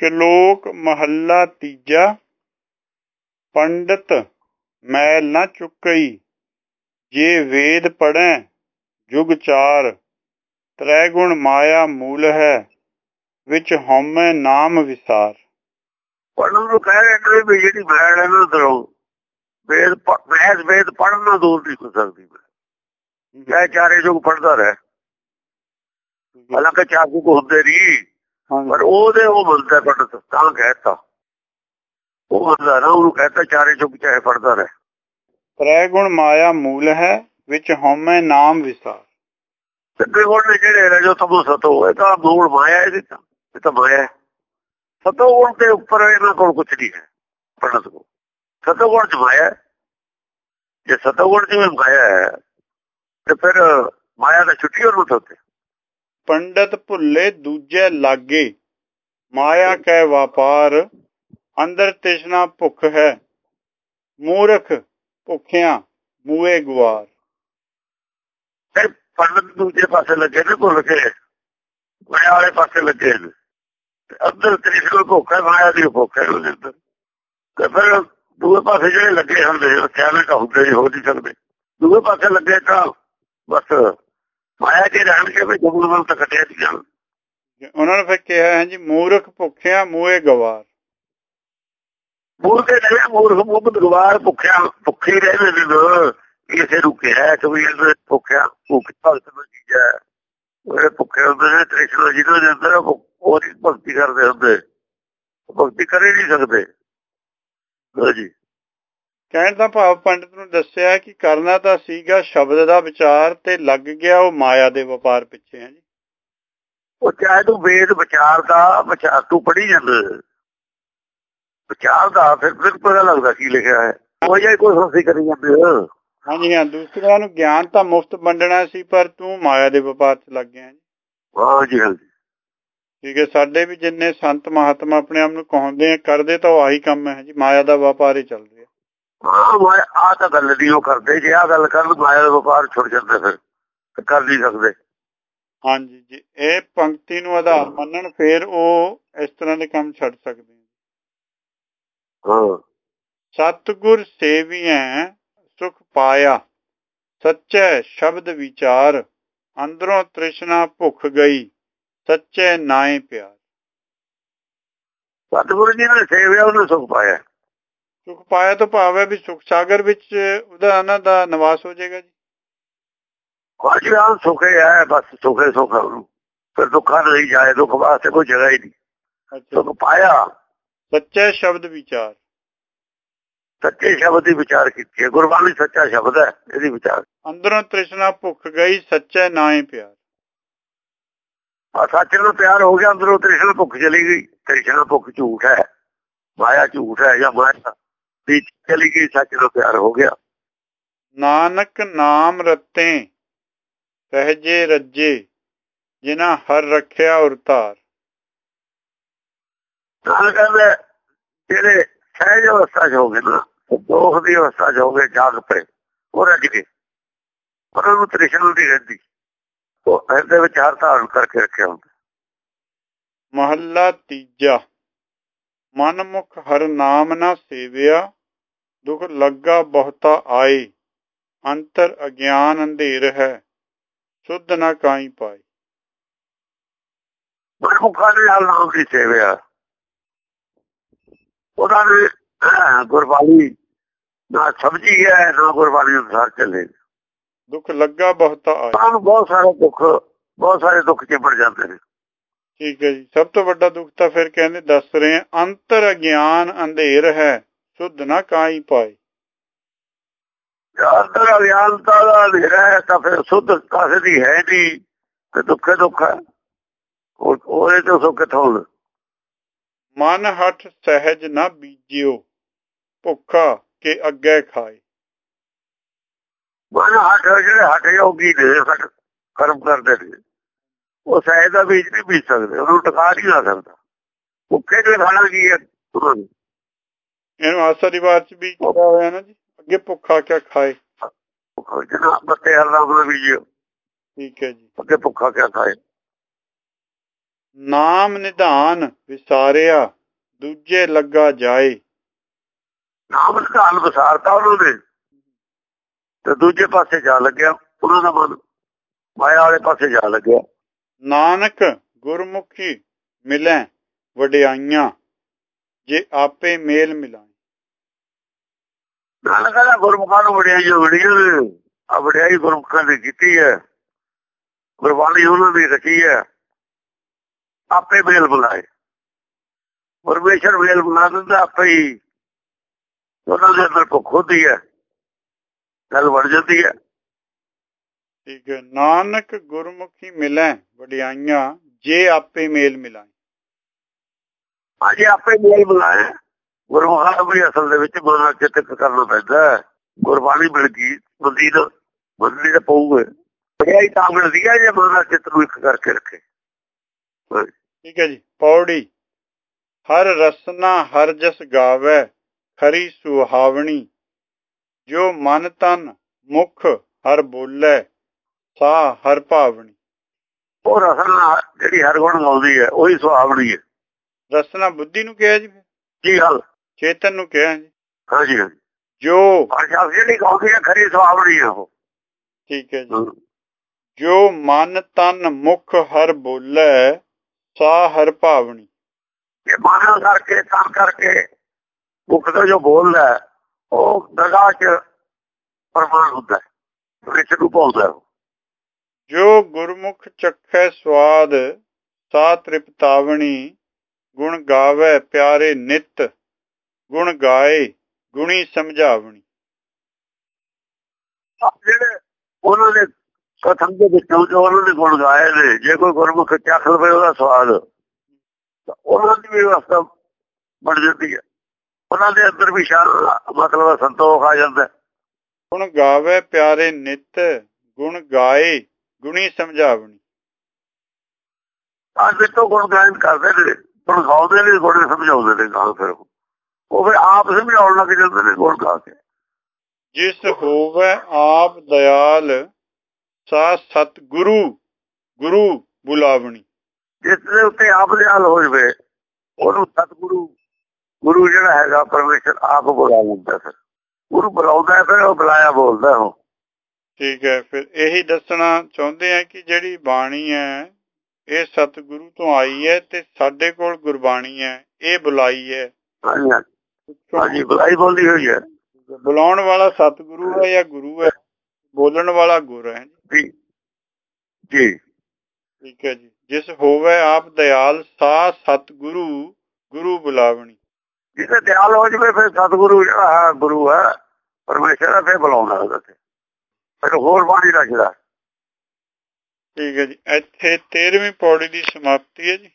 ਸ਼ਲੋਕ ਮਹੱਲਾ ਤੀਜਾ। ਪੰਡਤ ਮੈਲ ਨਾ ਚੁੱਕਈ ਜੇ ਵੇਦ ਪੜੈ ਜੁਗ ਚਾਰ। ਤ੍ਰੈ ਗੁਣ ਮਾਇਆ ਮੂਲ ਹੈ ਵਿੱਚ ਹਉਮੈ ਨਾਮ ਵਿਸਾਰ। ਪੜਨ ਨੂੰ ਕਹਿ ਰਹੇ ਨੇ ਵੀ ਜਿਹੜੀ ਮੈਲ ਹੈ ਨਾ ਦਰੋ ਵੇਦ ਮੈਸ ਵੇਦ ਪੜਨ ਨੂੰ ਦੂਰ ਨਹੀਂ ਹੋ ਸਕਦੀ ਚਾਹੇ ਚਾਰੇ ਜੁਗ ਪੜਦਾ ਰਹੇ। ਹਾਲਾਂਕਿ ਚਾਰ ਜੁਗ ਹੁੰਦੇ ਨਹੀਂ। ਪਰ ਉਹਦੇ ਉਹ ਬੰਦਾ ਪੰਡਤ ਤਾਂ ਕਹਿਤਾ। ਉਹ ਬੰਦਾ ਨਾ ਉਹਨੂੰ ਕਹਿਤਾ ਚਾਰੇ ਜੁਗ ਚਾਹੇ ਪੜਦਾ ਰਹੇ। ਤ੍ਰੈ ਗੁਣ ਮਾਇਆ ਮੂਲ ਹੈ ਵਿੱਚ ਹਉਮੈ ਨਾਮ ਵਿਸਾਰ। ਤੇ ਗੁਣ ਨੇ ਜਿਹੜੇ ਨੇ ਜੋ ਤਮੋ ਸਤੋ ਇਹ ਤਾਂ ਮੂਲ ਮਾਇਆ ਇਹਦੀ ਤਾਂ ਇਹ ਤਾਂ ਮਾਇਆ ਸਤੋ ਗੁਣ ਦੇ ਉੱਪਰ ਇਹਨਾਂ ਕੋਲ ਕੁਝ ਨਹੀਂ ਹੈ ਪੰਡਤ ਕੋ ਸਤੋ ਗੁਣ ਚ ਮਾਇਆ ਜੇ ਸਤੋ ਗੁਣ ਚ ਮਾਇਆ ਹੈ ਤੇ ਫਿਰ ਮਾਇਆ ਦਾ ਛੁੱਟੀ ਉਹਨੂੰ ਤੋਤੇ ਪੰਡਤ ਭੁੱਲੇ ਦੂਜੇ ਲਾਗੇ। ਮਾਇਆ ਕੈ ਵਪਾਰ, ਅੰਦਰ ਤ੍ਰਿਸ਼ਨਾ ਭੁੱਖ ਹੈ। ਮੂਰਖ ਭੁੱਖਿਆਂ ਮੂਏ ਗਵਾਰ ਫਿਰ ਪੰਡਤ ਦੂਜੇ ਪਾਸੇ ਲੱਗੇ ਨੇ ਭੁੱਲ ਕੇ, ਮਾਇਆ ਵਾਲੇ ਪਾਸੇ ਲੱਗੇ ਨੇ। ਅੰਦਰ ਤ੍ਰਿਸ਼ਨਾ ਭੁੱਖ ਹੈ, ਮਾਇਆ ਦੀ ਭੁੱਖ ਹੈ ਉਹਦੇ ਅੰਦਰ। ਤੇ ਫਿਰ ਦੂਏ ਪਾਸੇ ਜਿਹੜੇ ਲੱਗੇ ਹੁੰਦੇ ਅਚਾਨਕ ਹੁੰਦੇ ਨਹੀਂ ਹੋ ਨਹੀਂ ਸਕਦੇ। ਦੂਏ ਪਾਸੇ ਲੱਗੇ ਤਾਂ ਬਸ ਮਾਇਆ ਦੇ ਰਹਿਣ ਕੇ ਵੀ ਜਮਨ ਵੱਲ ਤੱਕ ਕੱਟਿਆ ਸੀ ਜਾਣ। ਉਹਨਾਂ ਨੇ ਫਿਰ ਕਿਹਾ ਹੈ ਜੀ ਮੂਰਖ ਭੁੱਖਿਆ ਮੂਏ ਗਵਾਰ। ਮੂਰਖ ਨੇ ਮੂਰਖ ਮੁਹੰਮਦ ਗਵਾਰ ਭੁੱਖਿਆ ਭੁੱਖੇ ਰਹਿੰਦੇ ਨੇ ਇਸੇ ਨੂੰ ਕਿਹਾ ਕਿ ਵੀ ਇਹ ਭੁੱਖਿਆ ਭੁੱਖ ਭਗਤ ਚੀਜ਼ ਹੈ? ਉਹ ਭੁੱਖੇ ਹੁੰਦੇ ਨੇ ਤ੍ਰਿਸ਼ਨਾ ਜਿਹਨਾਂ ਦੇ ਅੰਦਰ ਉਹਦੀ ਭਗਤੀ ਕਰਦੇ ਹੁੰਦੇ। ਭਗਤੀ ਕਰੇ ਨਹੀਂ ਸਕਦੇ। ਜੀ। ਕਹਿਣ ਦਾ ਭਾਵ ਪੰਡਤ ਨੂੰ ਦੱਸਿਆ ਕਿ ਕਰਨਾ ਤਾਂ ਸੀਗਾ ਸ਼ਬਦ ਦਾ ਵਿਚਾਰ ਤੇ ਲੱਗ ਗਿਆ ਉਹ ਮਾਇਆ ਦੇ ਵਪਾਰ ਪਿੱਛੇ ਹੈ ਜੀ। ਉਹ ਚਾਹੇ ਤੂੰ ਵੇਦ ਵਿਚਾਰ ਦਾ ਵਿਚਾਰ ਤੂੰ ਪੜ੍ਹੀ ਜਾਂਦਾ। ਵਿਚਾਰ ਦਾ ਫਿਰ ਫਿਰ ਪਤਾ ਲੱਗਦਾ ਕੀ ਲਿਖਿਆ ਹੈ। ਉਹ ਜਾਈ ਕੋਈ ਸੋਚੀ ਕਰੀ ਜਾਂਦੇ ਹਾਂਜੀ ਹਾਂ ਦੂਸਰਿਆਂ ਨੂੰ ਗਿਆਨ ਤਾਂ ਮੁਫਤ ਵੰਡਣਾ ਸੀ ਪਰ ਤੂੰ ਮਾਇਆ ਦੇ ਵਪਾਰ 'ਚ ਲੱਗ ਗਿਆ ਜੀ। ਹਾਂ ਜੀ। ਠੀਕ ਹੈ ਸਾਡੇ ਵੀ ਜਿੰਨੇ ਸੰਤ ਮਹਾਤਮਾ ਆਪਣੇ ਆਪ ਨੂੰ ਕਹਾਉਂਦੇ ਆ ਕਰਦੇ ਤਾਂ ਉਹ ਆਹੀ ਕੰਮ ਹੈ ਜੀ ਮਾਇਆ ਦਾ ਵਪਾਰ ਹੀ ਚੱਲ ਰਿਹਾ ਹਾਂ ਮੈਂ ਆ ਤਾਂ ਗੱਲ ਨਹੀਂ ਉਹ ਕਰਦੇ ਜੇ ਆ ਗੱਲ ਕਰਨ ਮਾਇਆ ਦਾ ਵਪਾਰ ਛੁੱਟ ਜਾਂਦੇ ਫਿਰ ਕਰ ਨਹੀਂ ਸਕਦੇ। ਹਾਂਜੀ ਜੀ ਇਹ ਪੰਕਤੀ ਨੂੰ ਆਧਾਰ ਮੰਨਣ ਫਿਰ ਉਹ ਇਸ ਤਰ੍ਹਾਂ ਦੇ ਕੰਮ ਛੱਡ ਸਕਦੇ ਹਾਂ। ਸਤਗੁਰ ਸੇਵੀਐ ਸੁਖ ਪਾਇਆ ਸੱਚੇ ਸ਼ਬਦ ਵਿਚਾਰ ਅੰਦਰੋਂ ਤ੍ਰਿਸ਼ਨਾ ਭੁੱਖ ਗਈ ਸੱਚੇ ਨਾਏ ਪਿਆਰ। ਸਤਗੁਰੂ ਜੀ ਨੇ ਸੇਵਿਆ ਉਹਨੂੰ ਸੁਖ ਪਾਇਆ। ਸੁਖ ਪਾਇਆ ਤਾਂ ਭਾਵ ਹੈ ਵੀ ਸੁਖ ਸਾਗਰ ਵਿੱਚ ਉਹਦਾ ਉਹਨਾਂ ਦਾ ਨਿਵਾਸ ਹੋ ਜਾਏਗਾ ਜੀ। ਖਾਜਿਆ ਸੁਖੇ ਹੈ ਬਸ ਸੁਖੇ ਸੁਖ ਨੂੰ ਫਿਰ ਦੁੱਖਾਂ ਨਹੀਂ ਜਾਏ ਦੁੱਖ ਵਾਸਤੇ ਕੋਈ ਜਗ੍ਹਾ ਹੀ ਨਹੀਂ। ਸੁਖ ਪਾਇਆ। ਸੱਚੇ ਸ਼ਬਦ ਵਿਚਾਰ। ਸੱਚੇ ਸ਼ਬਦ ਦੀ ਵਿਚਾਰ ਕੀਤੀ ਹੈ। ਗੁਰਬਾਣੀ ਸੱਚਾ ਸ਼ਬਦ ਹੈ ਇਹਦੀ ਵਿਚਾਰ। ਅੰਦਰੋਂ ਤ੍ਰਿਸ਼ਨਾ ਭੁੱਖ ਗਈ ਸੱਚੇ ਨਾਏ ਪਿਆਰ। ਆ ਸੱਚ ਨੂੰ ਪਿਆਰ ਹੋ ਗਿਆ ਅੰਦਰੋਂ ਤ੍ਰਿਸ਼ਨਾ ਭੁੱਖ ਚਲੀ ਗਈ। ਤ੍ਰਿਸ਼ਨਾ ਭੁੱਖ ਝੂਠ ਹੈ ਮਾਇਆ ਝੂਠ ਹੈ ਜਾਂ ਮਾਇਆ ਦੀ ਚਲੀ ਗਈ ਸੱਚ ਨੂੰ ਪਿਆਰ ਹੋ ਗਿਆ। ਨਾਨਕ ਨਾਮ ਰਤੇ ਸਹਜੇ ਰੱਜੇ ਜਿਨਾ ਹਰ ਰੱਖਿਆ ਉਰਤਾਰ ਨਾਲ ਕਹਿੰਦੇ ਜਿਹੜੇ ਸਹਿਜ ਅਵਸਥਾ ਚ ਹੋ ਗਏ ਨਾ ਦੋਖ ਦੀ ਅਵਸਥਾ ਚ ਹੋ ਗਏ ਜਾਗ ਪਏ ਉਹ ਰੱਜ ਗਏ। ਉਹਨਾਂ ਨੂੰ ਤ੍ਰਿਸ਼ਨਾ ਦੀ ਰਹਿੰਦੀ। ਉਹ ਇਹਦੇ ਵਿੱਚ ਹਰ ਧਾਰਨ ਕਰਕੇ ਰੱਖਿਆ ਹੁੰਦਾ। ਮਹੱਲਾ ਤੀਜਾ। ਮਨਮੁਖ ਹਰ ਨਾਮ ਨਾ ਸੇਵਿਆ ਦੁਖ ਲੱਗਾ ਬਹੁਤਾ ਆਏ ਅੰਤਰ ਅਗਿਆਨ ਅੰਧੇਰ ਹੈ ਸੁਧ ਨਾ ਕਾਈ ਪਾਈ ਨੇ ਨਾਮ ਦੀ ਸੇਵਿਆ। ਉਹਨਾਂ ਨੇ ਗੁਰਬਾਣੀ ਨਾ ਸਮਝੀ ਹੈ ਨਾ ਗੁਰਬਾਣੀ ਅਨੁਸਾਰ ਚੱਲੇ ਦੁੱਖ ਲੱਗਾ ਬਹੁਤਾ ਸਾਨੂੰ ਬਹੁਤ ਸਾਰੇ ਦੁੱਖ ਬਹੁਤ ਸਾਰੇ ਦੁੱਖ ਚਿੰਬੜ ਜਾਂਦੇ ਨੇ। ਠੀਕ ਹੈ ਜੀ। ਸਭ ਤੋਂ ਵੱਡਾ ਦੁੱਖ ਤਾਂ ਫਿਰ ਕਹਿੰਦੇ ਦੱਸ ਰਹੇ ਆ ਅੰਤਰ ਅਗਿਆਨ ਅੰਧੇਰ ਹੈ ਸੁਧ ਨਾ ਕਾਈ ਪਾਈ ਅੰਤਰ ਅਗਿਆਨਤਾ ਦਾ ਹਨੇਰਾ ਹੈ ਤਾਂ ਫਿਰ ਸੁਧ ਕਾਸੇ ਦੀ ਹੈ ਨਹੀਂ ਤੇ ਦੁੱਖੇ ਦੁੱਖ ਹੈ। ਉਹਦੇ ਤੋਂ ਸੁੱਖ ਕਿਥੋਂ ਮਨ ਹੱਠ ਸਹਿਜ ਨਾ ਬੀਜਿਓ ਭੁੱਖਾ ਕੇ ਅੱਗੇ ਖਾਏ। ਮਨ ਹੱਠ ਜਿਹੜੇ ਹੱਠ ਯੋਗੀ ਨੇ ਕਰਮ ਕਰਦੇ ਨੇ। ਉਹ ਸਹਿਜ ਦਾ ਬੀਜ ਨਹੀਂ ਬੀਜ ਸਕਦੇ ਉਹਨੂੰ ਟਿਕਾ ਨਹੀਂ ਲਾ ਸਕਦਾ। ਭੁੱਖੇ ਦੇ ਖਾਣਾ ਕੀ ਹੈ? ਇਹਨੂੰ ਆਸਾ ਦੀ ਬਾਤ ਚ ਵੀ ਕਿਹਾ ਹੋਇਆ ਨਾ ਜੀ? ਅੱਗੇ ਭੁੱਖਾ ਕਿਆ ਖਾਏ? ਜਨਾ ਬੱਤੇ ਹਰਨਾਮ ਨਾਲ ਬੀਜਿਓ ਠੀਕ ਹੈ ਜੀ। ਅੱਗੇ ਭੁੱਖਾ ਕਿਆ ਖਾਏ? ਨਾਮ ਨਿਧਾਨ ਵਿਸਾਰਿਆ ਦੂਜੇ ਲੱਗਾ ਜਾਏ। ਨਾਮ ਨਿਧਾਨ ਵਿਸਾਰਤਾ ਉਹਨਾਂ ਨੇ ਤੇ ਦੂਜੇ ਪਾਸੇ ਜਾ ਲੱਗਿਆ ਉਹਨਾਂ ਦਾ ਮਨ। ਮਾਇਆ ਵਾਲੇ ਪਾਸੇ ਜਾ ਲੱਗਿਆ। ਨਾਨਕ ਗੁਰਮੁਖੀ ਮਿਲੈ ਵਡਿਆਈਆਂ, ਜੇ ਆਪੇ ਮੇਲ ਮਿਲਾਏ। ਨਾਨਕ ਦਾ ਗੁਰਮੁਖਾਂ ਨੂੰ ਵਡਿਆਈਆਂ ਵੜੀਆਂ ਆ ਵਡਿਆਈ ਗੁਰਮੁਖਾਂ ਨੇ ਕੀਤੀ ਹੈ, ਗੁਰਬਾਣੀ ਉਹਨਾਂ ਦੀ ਰਚੀ ਹੈ, ਆਪੇ ਮੇਲ ਬੁਲਾਏ ਪਰਮੇਸ਼ਰ ਮੇਲ ਬੁਲਾ ਦਿੰਦਾ ਆਪੇ ਹੀ, ਉਹਨਾਂ ਦੇ ਅੰਦਰ ਭੁੱਖ ਹੁੰਦੀ ਹੈ, ਗੱਲ ਵੜ ਜਾਂਦੀ ਹੈ। ਠੀਕ ਹੈ ਨਾਨਕ ਗੁਰਮੁਖੀ ਮਿਲੈ ਵਡਿਆਈਆਂ ਜੇ ਆਪੇ ਮੇਲ ਮਿਲਾਏ ਅਜੇ ਆਪੇ ਮੇਲ ਬੁਲਾਏ ਗੁਰਮੁਖਾਂ ਨੂੰ ਵੀ ਅਸਲ ਦੇ ਵਿੱਚ ਮਨ ਚਿੱਤਕ ਕਰਨਾ ਪੈਂਦਾ। ਗੁਰਬਾਣੀ ਮਿਲ ਗਈ ਬੰਦੀ ਦਾ ਬੰਦੀ ਦਾ ਪਊਗੇ। ਵਡਿਆਈ ਤਾਂ ਮਿਲਦੀ ਹੈ ਜੇ ਮਨ ਚਿੱਤ ਨੂੰ ਇੱਕ ਕਰਕੇ ਰੱਖੇ। ਠੀਕ ਹੈ ਜੀ ਪੌੜੀ। ਹਰ ਰਸਨਾ ਹਰ ਜਸ ਗਾਵੇ ਖਰੀ ਸੁਹਾਵਣੀ। ਜੋ ਮਨ ਤਨ ਮੁਖ ਹਰ ਬੋਲੇ ਸਾ ਹਰ ਭਾਵਣੀ ਉਹ ਰਸਨਾ ਜਿਹੜੀ ਹਰ ਗੁਣ ਗਾਉਂਦੀ ਹੈ ਉਹੀ ਸੁਹਾਵਣੀ ਹੈ। ਰਸਨਾ ਬੁੱਧੀ ਨੂੰ ਕਿਹਾ ਜੀ? ਕੀ ਗੱਲ? ਚੇਤਨ ਨੂੰ ਕਿਹਾ ਜੀ। ਹਾਂਜੀ ਜੋ ਹਰ ਸ਼ਬਦ ਜਿਹੜੀ ਗਾਉਂਦੀ ਹੈ ਖਰੀ ਸੁਹਾਵਣੀ ਹੈ ਉਹ। ਠੀਕ ਹੈ ਜੀ। ਜੋ ਮਨ ਤਨ ਮੁਖ ਹਰ ਬੋਲੇ ਸਾ ਹਰ ਭਾਵਣੀ ਇਹ ਮਨ ਕਰਕੇ ਤਾਂ ਕਰਕੇ ਮੁਖ ਤੋਂ ਜੋ ਬੋਲਦਾ ਹੈ, ਉਹ ਦਰਗਾਹ ਚ ਪ੍ਰਮਾਣ ਹੁੰਦਾ ਹੈ ਵਿੱਚ ਨੂੰ ਪਾਉਂਦਾ ਹੈ। ਜੋ ਗੁਰਮੁਖ ਚਖੈ ਸਵਾਦ ਸਾ ਤ੍ਰਿਪਤਾਵਣੀ ਗੁਣ ਗਾਵੇ ਪਿਆਰੇ ਨਿਤ ਗੁਣ ਗਾਏ ਗੁਣੀ ਸਮਝਾਵਣੀ ਜਿਹੜੇ ਉਹਨਾਂ ਨੇ ਕਥਨ ਦੇ ਵਿੱਚੋਂ ਜੋ ਉਹਨਾਂ ਨੇ ਗੁਣ ਗਾਏ ਨੇ ਜੇ ਕੋਈ ਗੁਰਮੁਖ ਚੱਖ ਲਵੇ ਉਹਦਾ ਸਵਾਦ ਉਹਨਾਂ ਦੀ ਵੀ ਅਵਸਥਾ ਬਣ ਜਾਂਦੀ ਹੈ ਉਹਨਾਂ ਦੇ ਅੰਦਰ ਵੀ ਸ਼ਾਨ ਮਤਲਬ ਸੰਤੋਖ ਆ ਜਾਂਦਾ। ਗੁਣ ਗਾਵੇ ਪਿਆਰੇ ਨਿਤ ਗੁਣ ਗਾਏ ਗੁਣੀ ਸਮਝਾਵਣੀ। ਅੱਜ ਤੋਂ ਗੁਣ ਗਾਇਨ ਕਰਦੇ ਨੇ ਗਾਉਂਦੇ ਨੇ ਗੁਣ ਸਮਝਾਉਂਦੇ ਨੇ ਗਾਂ ਫਿਰ। ਉਹ। ਫਿਰ ਆਪ ਸਮਝਾਉਣ ਲੱਗ ਜਾਂਦੇ ਨੇ ਗੁਣ ਗਾ ਕੇ। ਜਿਸ ਹੋਵੇ ਆਪ ਦਇਆਲ ਸਾ ਸਤ ਗੁਰੂ ਗੁਰੂ ਬੁਲਾਵਣੀ। ਜਿਸ ਦੇ ਉੱਤੇ ਆਪ ਦੇ ਹਾਲ ਹੋ ਜਵੇ ਉਹਨੂੰ ਸਤਿਗੁਰੂ ਗੁਰੂ ਜਿਹੜਾ ਹੈਗਾ ਪਰਮੇਸ਼ਰ ਆਪ ਬੁਲਾ ਲੈਂਦਾ ਫਿਰ। ਗੁਰੂ ਬੁਲਾਉਂਦਾ ਫਿਰ ਉਹ ਬੁਲਾਇਆ ਬੋਲਦਾ ਉਹ ਠੀਕ ਹੈ ਫਿਰ ਇਹੀ ਦੱਸਣਾ ਚਾਹੁੰਦੇ ਆ ਕਿ ਜਿਹੜੀ ਬਾਣੀ ਹੈ ਇਹ ਸਤਿਗੁਰੂ ਤੋਂ ਆਈ ਹੈ ਤੇ ਸਾਡੇ ਕੋਲ ਗੁਰਬਾਣੀ ਹੈ ਇਹ ਬੁਲਾਈ ਹੈ। ਹਾਂਜੀ ਹਾਂਜੀ। ਬੁਲਾਈ ਬੋਲਦੀ ਹੋਈ ਹੈ। ਬੁਲਾਉਣ ਵਾਲਾ ਸਤਿਗੁਰੂ ਹੈ ਜਾਂ ਗੁਰੂ ਹੈ? ਬੋਲਣ ਵਾਲਾ ਗੁਰ ਹੈ। ਜੀ ਜੀ। ਠੀਕ ਹੈ ਜੀ। ਜਿਸ ਹੋਵੇ ਆਪ ਦਇਆਲ ਸਾ ਸਤਿਗੁਰੂ ਗੁਰੂ ਬੁਲਾਵਣੀ। ਜਿਹਦੇ ਦਿਆਲ ਹੋ ਜਵੇ ਫਿਰ ਸਤਿਗੁਰੂ ਜਿਹੜਾ ਗੁਰੂ ਹੈ। ਪਰਮੇਸ਼ਰ ਹੈ ਫਿਰ ਬੁਲਾਉਂਦਾ ਉਹਦੇ ਫਿਰ ਹੋਰ ਬਾਣੀ ਰੱਖਦਾ। ਠੀਕ ਹੈ ਜੀ। ਇੱਥੇ 13ਵੀਂ ਪੌੜੀ ਦੀ ਸਮਾਪਤੀ ਹੈ ਜੀ।